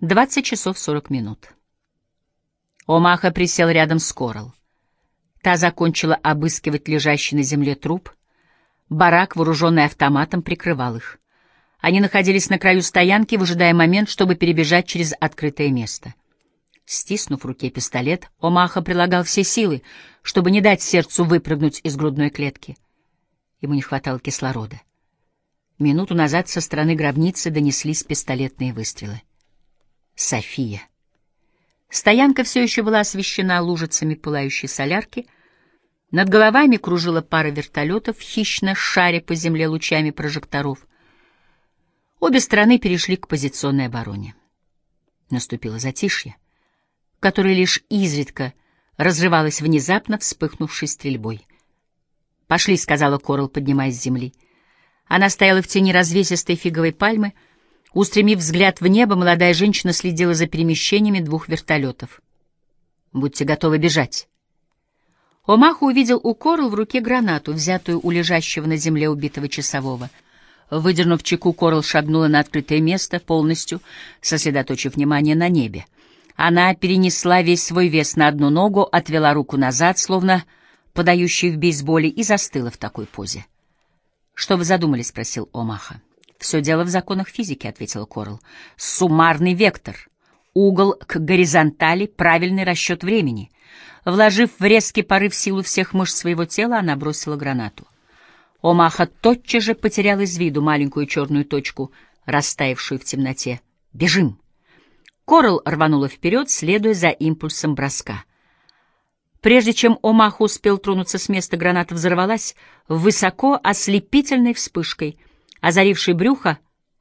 20 часов 40 минут. Омаха присел рядом с Корал. Та закончила обыскивать лежащий на земле труп. Барак, вооруженный автоматом, прикрывал их. Они находились на краю стоянки, выжидая момент, чтобы перебежать через открытое место. Стиснув в руке пистолет, Омаха прилагал все силы, чтобы не дать сердцу выпрыгнуть из грудной клетки. Ему не хватало кислорода. Минуту назад со стороны гробницы донеслись пистолетные выстрелы. София. Стоянка все еще была освещена лужицами пылающей солярки. Над головами кружила пара вертолетов, хищно шаря по земле лучами прожекторов. Обе стороны перешли к позиционной обороне. Наступило затишье, которое лишь изредка разрывалось внезапно вспыхнувшей стрельбой. «Пошли», — сказала Корал, поднимаясь с земли. Она стояла в тени развесистой фиговой пальмы. Устремив взгляд в небо, молодая женщина следила за перемещениями двух вертолетов. «Будьте готовы бежать». Омаху увидел у Корл в руке гранату, взятую у лежащего на земле убитого часового. Выдернув чеку, Корл шагнула на открытое место, полностью сосредоточив внимание на небе. Она перенесла весь свой вес на одну ногу, отвела руку назад, словно подающий в бейсболе, и застыла в такой позе. «Что вы задумали?» — спросил Омаха. «Все дело в законах физики», — ответил Корл. «Суммарный вектор. Угол к горизонтали, правильный расчет времени». Вложив в резкий порыв силу всех мышц своего тела, она бросила гранату. Омаха тотчас же потерял из виду маленькую черную точку, растаявшую в темноте. «Бежим!» Корл рванула вперед, следуя за импульсом броска. Прежде чем Омаху успел тронуться с места, граната взорвалась высоко ослепительной вспышкой, озарившей брюхо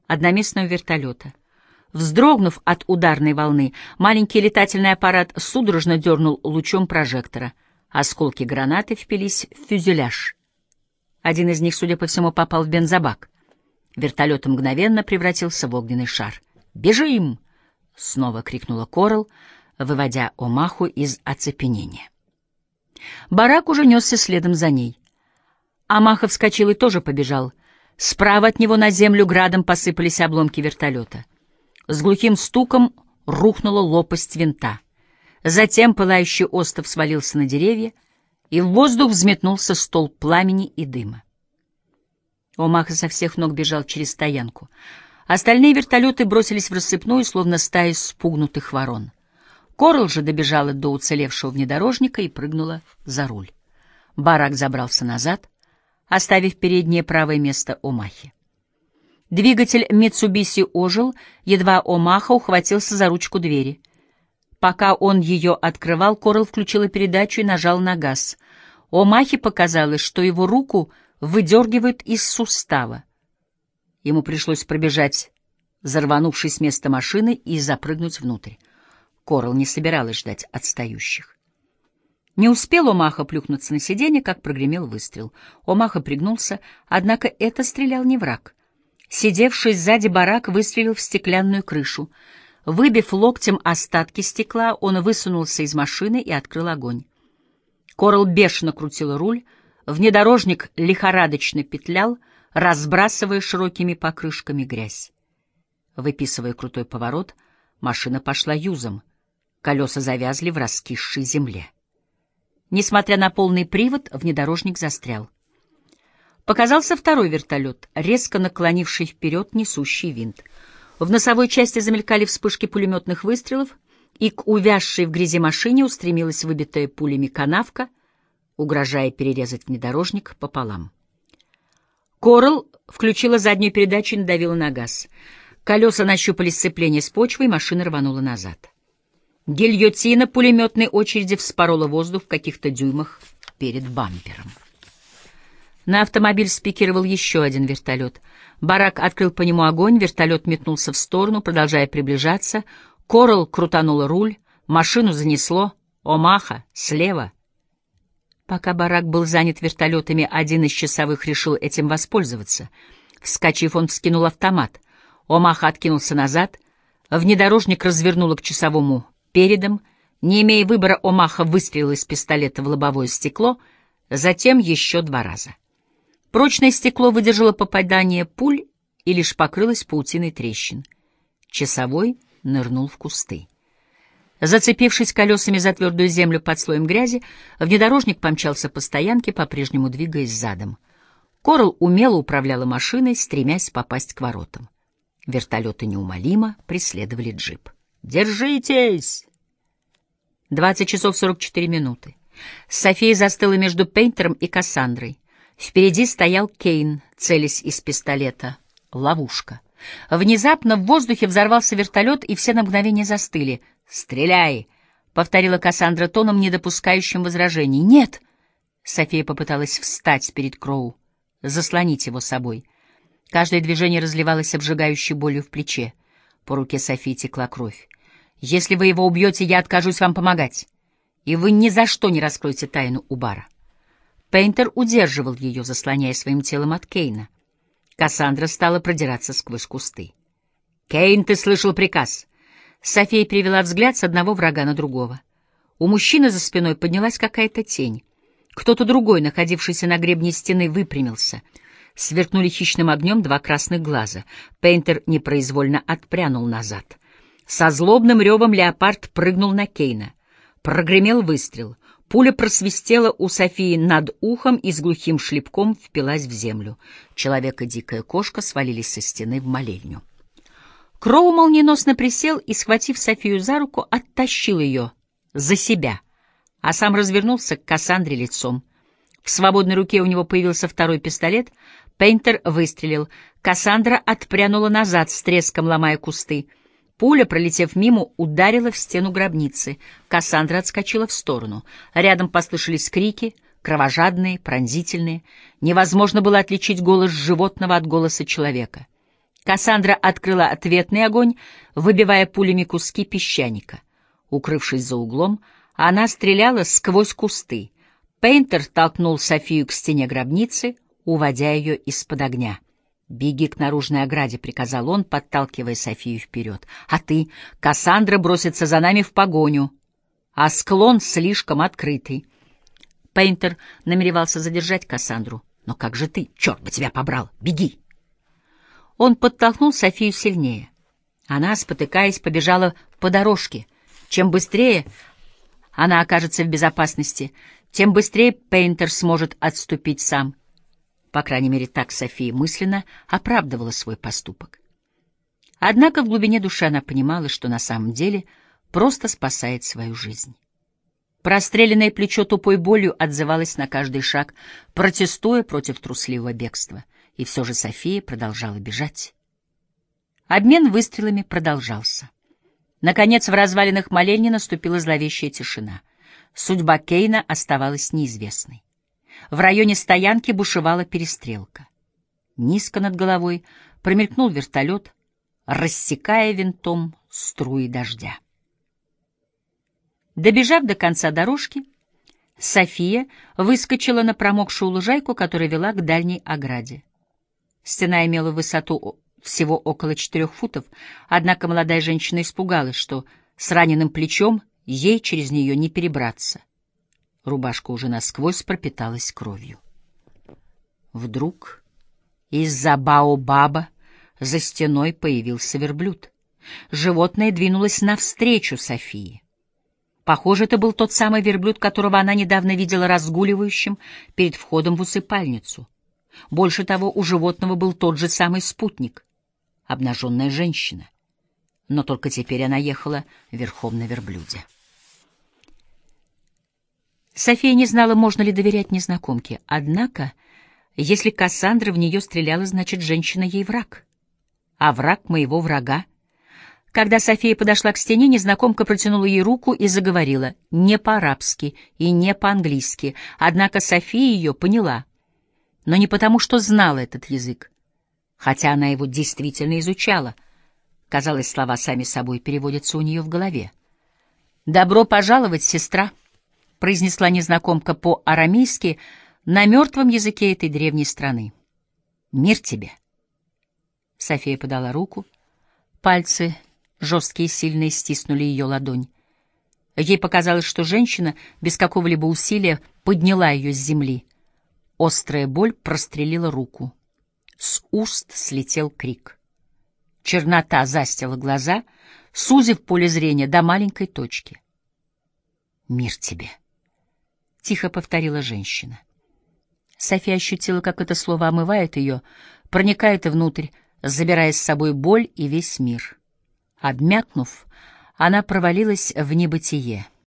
одноместного вертолета. Вздрогнув от ударной волны, маленький летательный аппарат судорожно дернул лучом прожектора. Осколки гранаты впились в фюзеляж. Один из них, судя по всему, попал в бензобак. Вертолет мгновенно превратился в огненный шар. «Бежим!» — снова крикнула Корал, выводя Омаху из оцепенения. Барак уже несся следом за ней. Амахов вскочил и тоже побежал. Справа от него на землю градом посыпались обломки вертолета. С глухим стуком рухнула лопасть винта. Затем пылающий остров свалился на деревья, и в воздух взметнулся стол пламени и дыма. Омаха со всех ног бежал через стоянку. Остальные вертолеты бросились в рассыпную, словно стаи спугнутых ворон. Корл же добежала до уцелевшего внедорожника и прыгнула за руль. Барак забрался назад, оставив переднее правое место Омахи. Двигатель Митсубиси ожил, едва Омаха ухватился за ручку двери. Пока он ее открывал, Корл включила передачу и нажал на газ. Омахе показалось, что его руку выдергивают из сустава. Ему пришлось пробежать, зарванувшись с места машины, и запрыгнуть внутрь. Корал не собиралась ждать отстающих. Не успел Омаха плюхнуться на сиденье, как прогремел выстрел. Омаха пригнулся, однако это стрелял не враг. Сидевший сзади барак выстрелил в стеклянную крышу. Выбив локтем остатки стекла, он высунулся из машины и открыл огонь. Корал бешено крутил руль, внедорожник лихорадочно петлял, разбрасывая широкими покрышками грязь. Выписывая крутой поворот, машина пошла юзом — Колеса завязли в раскисшей земле. Несмотря на полный привод, внедорожник застрял. Показался второй вертолет, резко наклонивший вперед несущий винт. В носовой части замелькали вспышки пулеметных выстрелов, и к увязшей в грязи машине устремилась выбитая пулями канавка, угрожая перерезать внедорожник пополам. Корл включила заднюю передачу и надавила на газ. Колеса нащупали сцепление с почвой, машина рванула назад. Гильотина пулеметной очереди вспорола воздух в каких-то дюймах перед бампером. На автомобиль спикировал еще один вертолет. Барак открыл по нему огонь, вертолет метнулся в сторону, продолжая приближаться. Корал крутанула руль, машину занесло. Омаха, слева. Пока барак был занят вертолетами, один из часовых решил этим воспользоваться. Вскочив, он вскинул автомат. Омаха откинулся назад. Внедорожник развернуло к часовому передом, не имея выбора, Омаха выстрелил из пистолета в лобовое стекло, затем еще два раза. Прочное стекло выдержало попадание пуль и лишь покрылось паутиной трещин. Часовой нырнул в кусты. Зацепившись колесами за твердую землю под слоем грязи, внедорожник помчался по стоянке, по-прежнему двигаясь задом. Корл умело управляла машиной, стремясь попасть к воротам. Вертолеты неумолимо преследовали джип. «Держитесь!» Двадцать часов сорок четыре минуты. София застыла между Пейнтером и Кассандрой. Впереди стоял Кейн, целясь из пистолета. Ловушка. Внезапно в воздухе взорвался вертолет, и все на мгновение застыли. «Стреляй!» — повторила Кассандра тоном, не допускающим возражений. «Нет!» — София попыталась встать перед Кроу, заслонить его собой. Каждое движение разливалось обжигающей болью в плече. По руке Софии текла кровь. «Если вы его убьете, я откажусь вам помогать, и вы ни за что не раскроете тайну у бара». Пейнтер удерживал ее, заслоняя своим телом от Кейна. Кассандра стала продираться сквозь кусты. «Кейн, ты слышал приказ!» София перевела взгляд с одного врага на другого. У мужчины за спиной поднялась какая-то тень. Кто-то другой, находившийся на гребне стены, выпрямился. Сверкнули хищным огнем два красных глаза. Пейнтер непроизвольно отпрянул назад. Со злобным ревом леопард прыгнул на Кейна. Прогремел выстрел. Пуля просвистела у Софии над ухом и с глухим шлепком впилась в землю. Человек и дикая кошка свалились со стены в молельню. Кроу молниеносно присел и, схватив Софию за руку, оттащил ее за себя, а сам развернулся к Кассандре лицом. В свободной руке у него появился второй пистолет. Пейнтер выстрелил. Кассандра отпрянула назад, с треском ломая кусты. Пуля, пролетев мимо, ударила в стену гробницы. Кассандра отскочила в сторону. Рядом послышались крики, кровожадные, пронзительные. Невозможно было отличить голос животного от голоса человека. Кассандра открыла ответный огонь, выбивая пулями куски песчаника. Укрывшись за углом, она стреляла сквозь кусты. Пейнтер толкнул Софию к стене гробницы, уводя ее из-под огня. «Беги к наружной ограде», — приказал он, подталкивая Софию вперед. «А ты? Кассандра бросится за нами в погоню, а склон слишком открытый». Пейнтер намеревался задержать Кассандру. «Но как же ты? Черт бы тебя побрал! Беги!» Он подтолкнул Софию сильнее. Она, спотыкаясь, побежала по дорожке. Чем быстрее она окажется в безопасности, тем быстрее Пейнтер сможет отступить сам. По крайней мере, так София мысленно оправдывала свой поступок. Однако в глубине души она понимала, что на самом деле просто спасает свою жизнь. Простреленное плечо тупой болью отзывалось на каждый шаг, протестуя против трусливого бегства — и все же София продолжала бежать. Обмен выстрелами продолжался. Наконец, в развалинах молельни наступила зловещая тишина. Судьба Кейна оставалась неизвестной. В районе стоянки бушевала перестрелка. Низко над головой промелькнул вертолет, рассекая винтом струи дождя. Добежав до конца дорожки, София выскочила на промокшую лужайку, которая вела к дальней ограде. Стена имела высоту всего около четырех футов, однако молодая женщина испугалась, что с раненым плечом ей через нее не перебраться. Рубашка уже насквозь пропиталась кровью. Вдруг из-за баобаба за стеной появился верблюд. Животное двинулось навстречу Софии. Похоже, это был тот самый верблюд, которого она недавно видела разгуливающим перед входом в усыпальницу. Больше того, у животного был тот же самый спутник — обнаженная женщина. Но только теперь она ехала верхом на верблюде. София не знала, можно ли доверять незнакомке. Однако, если Кассандра в нее стреляла, значит, женщина ей враг. А враг моего врага. Когда София подошла к стене, незнакомка протянула ей руку и заговорила не по-арабски и не по-английски. Однако София ее поняла — но не потому, что знала этот язык, хотя она его действительно изучала. Казалось, слова сами собой переводятся у нее в голове. «Добро пожаловать, сестра», — произнесла незнакомка по-арамейски на мертвом языке этой древней страны. «Мир тебе». София подала руку. Пальцы, жесткие и сильные, стиснули ее ладонь. Ей показалось, что женщина без какого-либо усилия подняла ее с земли — Острая боль прострелила руку. С уст слетел крик. Чернота застила глаза, сузив поле зрения до маленькой точки. «Мир тебе!» — тихо повторила женщина. София ощутила, как это слово омывает ее, проникает внутрь, забирая с собой боль и весь мир. Обмякнув, она провалилась в небытие.